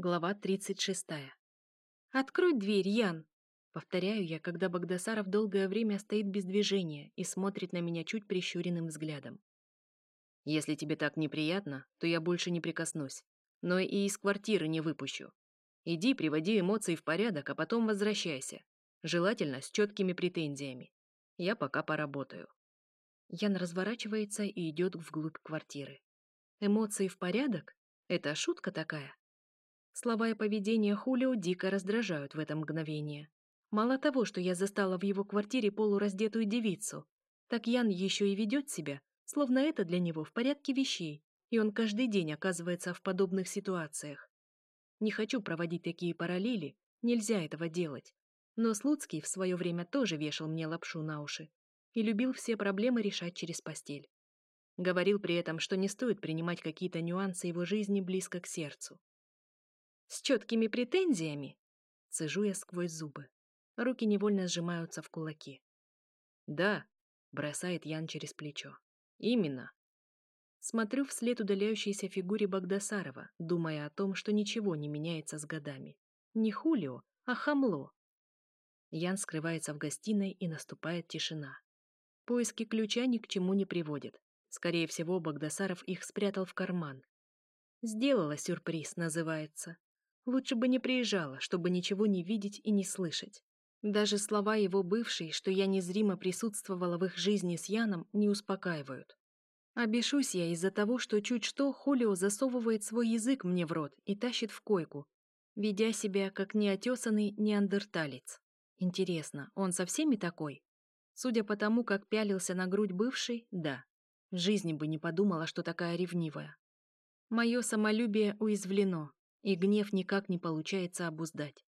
Глава 36. «Открой дверь, Ян!» Повторяю я, когда Багдасаров долгое время стоит без движения и смотрит на меня чуть прищуренным взглядом. «Если тебе так неприятно, то я больше не прикоснусь, но и из квартиры не выпущу. Иди, приводи эмоции в порядок, а потом возвращайся, желательно с четкими претензиями. Я пока поработаю». Ян разворачивается и идет вглубь квартиры. «Эмоции в порядок? Это шутка такая?» Слова и поведение Хулио дико раздражают в это мгновение. Мало того, что я застала в его квартире полураздетую девицу, так Ян еще и ведет себя, словно это для него в порядке вещей, и он каждый день оказывается в подобных ситуациях. Не хочу проводить такие параллели, нельзя этого делать. Но Слуцкий в свое время тоже вешал мне лапшу на уши и любил все проблемы решать через постель. Говорил при этом, что не стоит принимать какие-то нюансы его жизни близко к сердцу с четкими претензиями!» Цежу я сквозь зубы. Руки невольно сжимаются в кулаки. «Да», — бросает Ян через плечо. «Именно». Смотрю вслед удаляющейся фигуре Багдасарова, думая о том, что ничего не меняется с годами. Не Хулио, а хамло. Ян скрывается в гостиной, и наступает тишина. Поиски ключа ни к чему не приводят. Скорее всего, Багдасаров их спрятал в карман. «Сделала сюрприз», называется. Лучше бы не приезжала, чтобы ничего не видеть и не слышать. Даже слова его бывшей, что я незримо присутствовала в их жизни с Яном, не успокаивают. Обешусь я из-за того, что чуть что Хулио засовывает свой язык мне в рот и тащит в койку, ведя себя как неотесанный неандерталец. Интересно, он со всеми такой? Судя по тому, как пялился на грудь бывшей, да. В жизни бы не подумала, что такая ревнивая. Мое самолюбие уязвлено, и гнев никак не получается обуздать.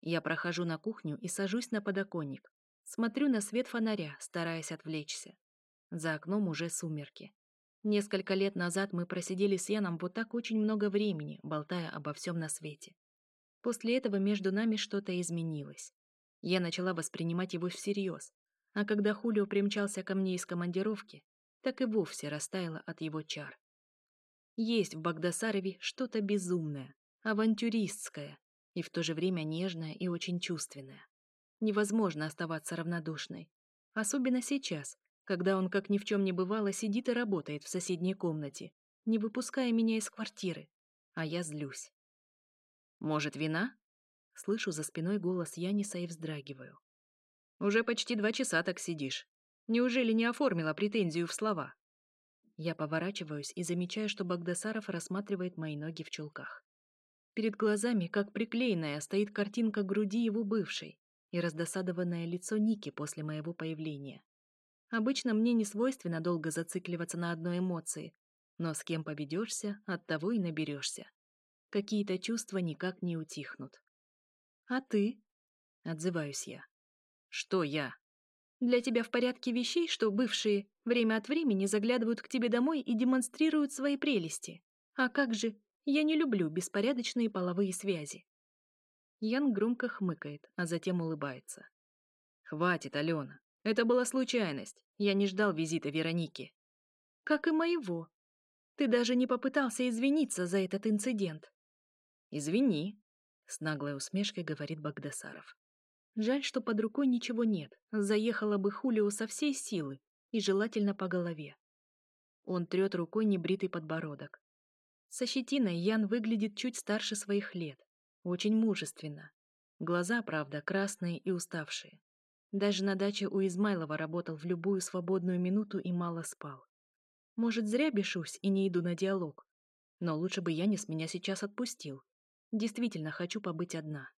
Я прохожу на кухню и сажусь на подоконник. Смотрю на свет фонаря, стараясь отвлечься. За окном уже сумерки. Несколько лет назад мы просидели с Яном вот так очень много времени, болтая обо всем на свете. После этого между нами что-то изменилось. Я начала воспринимать его всерьез, а когда Хулио примчался ко мне из командировки, так и вовсе растаяла от его чар. Есть в Багдасарове что-то безумное, авантюристская, и в то же время нежная и очень чувственная. Невозможно оставаться равнодушной. Особенно сейчас, когда он, как ни в чем не бывало, сидит и работает в соседней комнате, не выпуская меня из квартиры. А я злюсь. «Может, вина?» Слышу за спиной голос Яниса и вздрагиваю. «Уже почти два часа так сидишь. Неужели не оформила претензию в слова?» Я поворачиваюсь и замечаю, что Багдасаров рассматривает мои ноги в чулках. Перед глазами, как приклеенная, стоит картинка груди его бывшей и раздосадованное лицо Ники после моего появления. Обычно мне не свойственно долго зацикливаться на одной эмоции, но с кем поведешься, от того и наберешься. Какие-то чувства никак не утихнут. «А ты?» — отзываюсь я. «Что я?» «Для тебя в порядке вещей, что бывшие время от времени заглядывают к тебе домой и демонстрируют свои прелести. А как же я не люблю беспорядочные половые связи. Ян громко хмыкает, а затем улыбается. Хватит, Алена. Это была случайность. Я не ждал визита Вероники. Как и моего. Ты даже не попытался извиниться за этот инцидент. Извини, с наглой усмешкой говорит Багдасаров. Жаль, что под рукой ничего нет. Заехала бы Хулио со всей силы и желательно по голове. Он трет рукой небритый подбородок, со щетиной Ян выглядит чуть старше своих лет, очень мужественно. Глаза, правда, красные и уставшие. Даже на даче у Измайлова работал в любую свободную минуту и мало спал. Может, зря бешусь и не иду на диалог. Но лучше бы Янис меня сейчас отпустил. Действительно хочу побыть одна.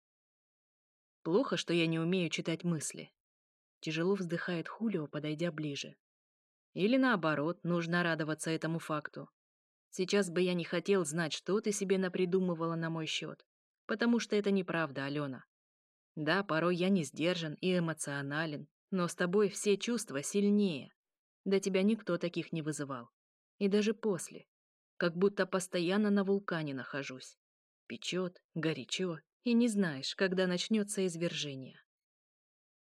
Плохо, что я не умею читать мысли. Тяжело вздыхает Хулио, подойдя ближе. Или наоборот, нужно радоваться этому факту. Сейчас бы я не хотел знать, что ты себе напридумывала на мой счет. Потому что это неправда, Алена. Да, порой я не сдержан и эмоционален, но с тобой все чувства сильнее. Да тебя никто таких не вызывал. И даже после. Как будто постоянно на вулкане нахожусь. Печет, горячо, и не знаешь, когда начнется извержение.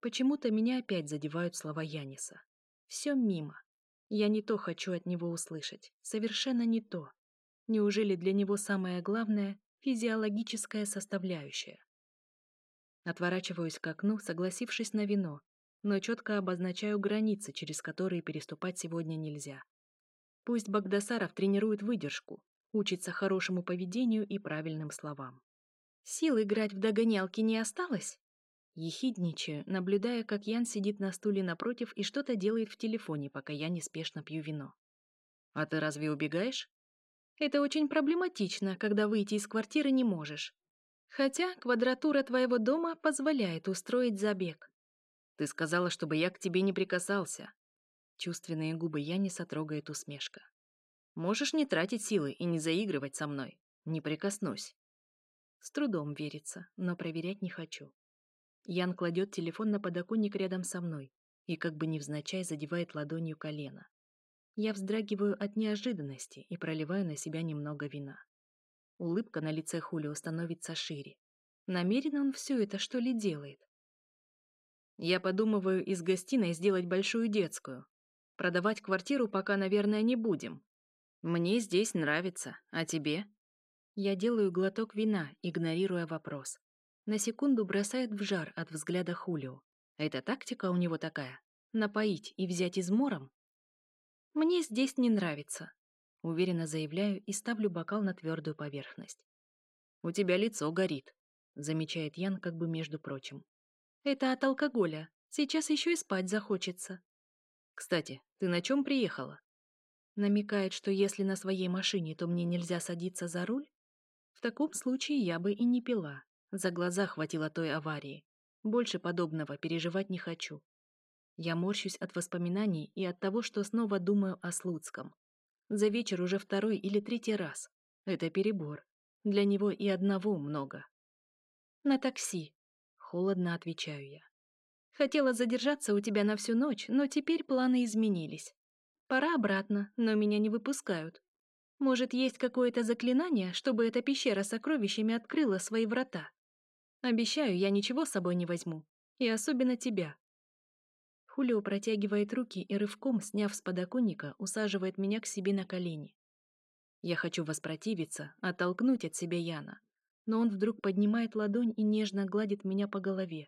Почему-то меня опять задевают слова Яниса. Все мимо. Я не то хочу от него услышать. Совершенно не то. Неужели для него самое главное — физиологическая составляющая? Отворачиваюсь к окну, согласившись на вино, но четко обозначаю границы, через которые переступать сегодня нельзя. Пусть Багдасаров тренирует выдержку, учится хорошему поведению и правильным словам. «Сил играть в догонялки не осталось?» Ехидничая, наблюдая, как Ян сидит на стуле напротив и что-то делает в телефоне, пока я неспешно пью вино. «А ты разве убегаешь?» «Это очень проблематично, когда выйти из квартиры не можешь. Хотя квадратура твоего дома позволяет устроить забег». «Ты сказала, чтобы я к тебе не прикасался». Чувственные губы Яниса трогает усмешка. «Можешь не тратить силы и не заигрывать со мной. Не прикоснусь». С трудом верится, но проверять не хочу. Ян кладет телефон на подоконник рядом со мной и как бы невзначай задевает ладонью колено. Я вздрагиваю от неожиданности и проливаю на себя немного вина. Улыбка на лице Хулио становится шире. Намеренно он все это что ли делает? Я подумываю из гостиной сделать большую детскую. Продавать квартиру пока, наверное, не будем. Мне здесь нравится, а тебе? Я делаю глоток вина, игнорируя вопрос на секунду бросает в жар от взгляда Хулио. Эта тактика у него такая — напоить и взять измором? «Мне здесь не нравится», — уверенно заявляю и ставлю бокал на твердую поверхность. «У тебя лицо горит», — замечает Ян как бы между прочим. «Это от алкоголя. Сейчас еще и спать захочется». «Кстати, ты на чем приехала?» Намекает, что если на своей машине, то мне нельзя садиться за руль? В таком случае я бы и не пила, за глаза хватило той аварии. Больше подобного переживать не хочу. Я морщусь от воспоминаний и от того, что снова думаю о Слуцком. За вечер уже второй или третий раз. Это перебор. Для него и одного много. «На такси», — холодно отвечаю я. «Хотела задержаться у тебя на всю ночь, но теперь планы изменились. Пора обратно, но меня не выпускают. Может, есть какое-то заклинание, чтобы эта пещера с сокровищами открыла свои врата?» Обещаю, я ничего с собой не возьму. И особенно тебя. Хулио протягивает руки и рывком, сняв с подоконника, усаживает меня к себе на колени. Я хочу воспротивиться, оттолкнуть от себя Яна. Но он вдруг поднимает ладонь и нежно гладит меня по голове.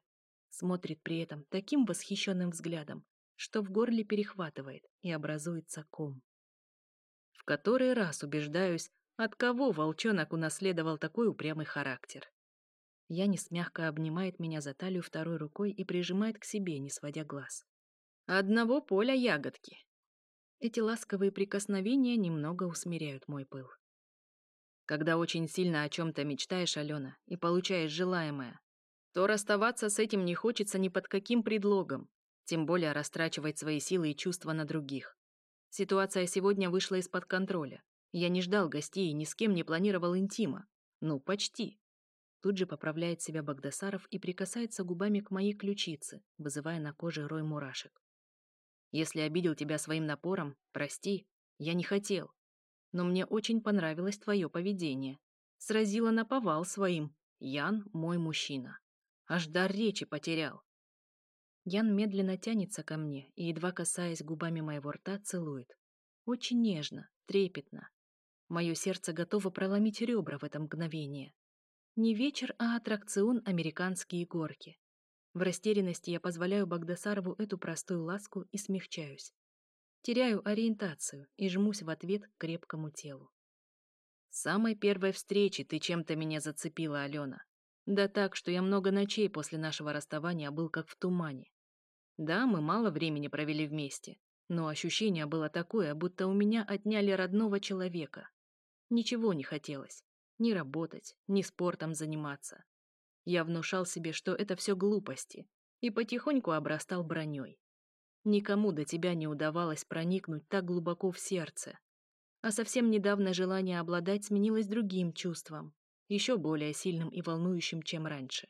Смотрит при этом таким восхищенным взглядом, что в горле перехватывает и образуется ком. В который раз убеждаюсь, от кого волчонок унаследовал такой упрямый характер. Янис мягко обнимает меня за талию второй рукой и прижимает к себе, не сводя глаз. «Одного поля ягодки!» Эти ласковые прикосновения немного усмиряют мой пыл. Когда очень сильно о чем-то мечтаешь, Алена, и получаешь желаемое, то расставаться с этим не хочется ни под каким предлогом, тем более растрачивать свои силы и чувства на других. Ситуация сегодня вышла из-под контроля. Я не ждал гостей и ни с кем не планировал интима. Ну, почти. Тут же поправляет себя Багдасаров и прикасается губами к моей ключице, вызывая на коже рой мурашек. «Если обидел тебя своим напором, прости, я не хотел. Но мне очень понравилось твое поведение. Сразила на повал своим. Ян – мой мужчина. Аж дар речи потерял». Ян медленно тянется ко мне и, едва касаясь губами моего рта, целует. Очень нежно, трепетно. Мое сердце готово проломить ребра в это мгновение не вечер, а аттракцион «Американские горки». В растерянности я позволяю Багдасарову эту простую ласку и смягчаюсь. Теряю ориентацию и жмусь в ответ к крепкому телу. С самой первой встречи ты чем-то меня зацепила, Алена. Да так, что я много ночей после нашего расставания был как в тумане. Да, мы мало времени провели вместе, но ощущение было такое, будто у меня отняли родного человека. Ничего не хотелось ни работать, ни спортом заниматься. Я внушал себе, что это все глупости, и потихоньку обрастал броней. Никому до тебя не удавалось проникнуть так глубоко в сердце. А совсем недавно желание обладать сменилось другим чувством, еще более сильным и волнующим, чем раньше.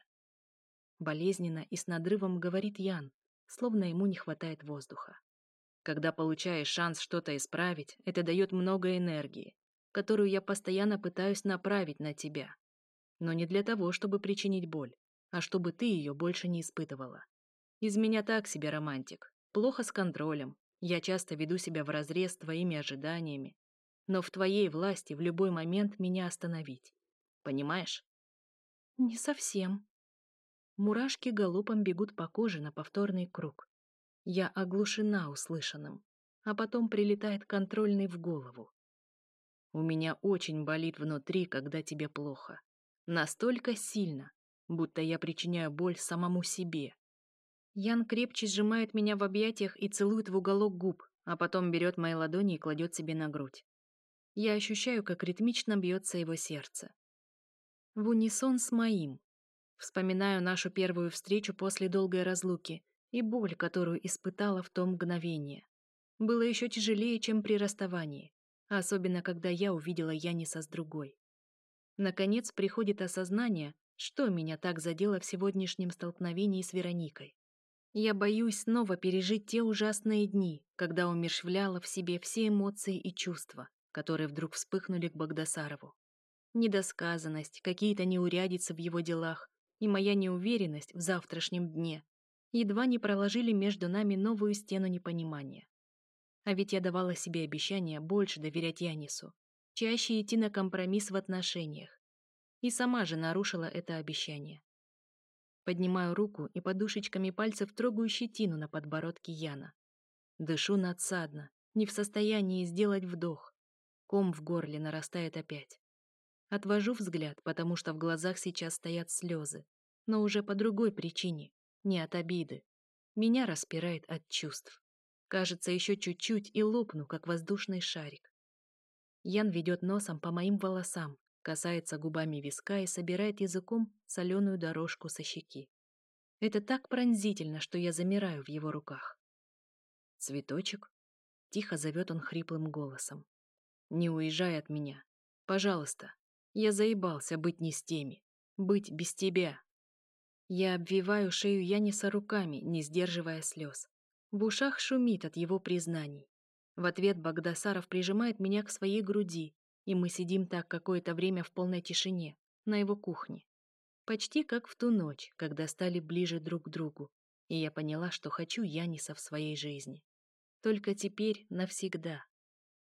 Болезненно и с надрывом говорит Ян, словно ему не хватает воздуха. Когда получаешь шанс что-то исправить, это дает много энергии, которую я постоянно пытаюсь направить на тебя. Но не для того, чтобы причинить боль, а чтобы ты ее больше не испытывала. Из меня так себе романтик. Плохо с контролем. Я часто веду себя вразрез с твоими ожиданиями. Но в твоей власти в любой момент меня остановить. Понимаешь? Не совсем. Мурашки галопом бегут по коже на повторный круг. Я оглушена услышанным. А потом прилетает контрольный в голову. У меня очень болит внутри, когда тебе плохо. Настолько сильно, будто я причиняю боль самому себе. Ян крепче сжимает меня в объятиях и целует в уголок губ, а потом берет мои ладони и кладет себе на грудь. Я ощущаю, как ритмично бьется его сердце. В унисон с моим. Вспоминаю нашу первую встречу после долгой разлуки и боль, которую испытала в то мгновение. Было еще тяжелее, чем при расставании особенно когда я увидела Яниса с другой. Наконец приходит осознание, что меня так задело в сегодняшнем столкновении с Вероникой. Я боюсь снова пережить те ужасные дни, когда умершвляла в себе все эмоции и чувства, которые вдруг вспыхнули к Богдасарову. Недосказанность, какие-то неурядицы в его делах и моя неуверенность в завтрашнем дне едва не проложили между нами новую стену непонимания. А ведь я давала себе обещание больше доверять Янису, чаще идти на компромисс в отношениях. И сама же нарушила это обещание. Поднимаю руку и подушечками пальцев трогаю щетину на подбородке Яна. Дышу надсадно, не в состоянии сделать вдох. Ком в горле нарастает опять. Отвожу взгляд, потому что в глазах сейчас стоят слезы, но уже по другой причине, не от обиды. Меня распирает от чувств. Кажется, еще чуть-чуть и лопну, как воздушный шарик. Ян ведет носом по моим волосам, касается губами виска и собирает языком соленую дорожку со щеки. Это так пронзительно, что я замираю в его руках. «Цветочек?» — тихо зовет он хриплым голосом. «Не уезжай от меня. Пожалуйста. Я заебался быть не с теми. Быть без тебя». Я обвиваю шею Яниса руками, не сдерживая слез. В ушах шумит от его признаний. В ответ Багдасаров прижимает меня к своей груди, и мы сидим так какое-то время в полной тишине, на его кухне. Почти как в ту ночь, когда стали ближе друг к другу, и я поняла, что хочу Яниса в своей жизни. Только теперь навсегда.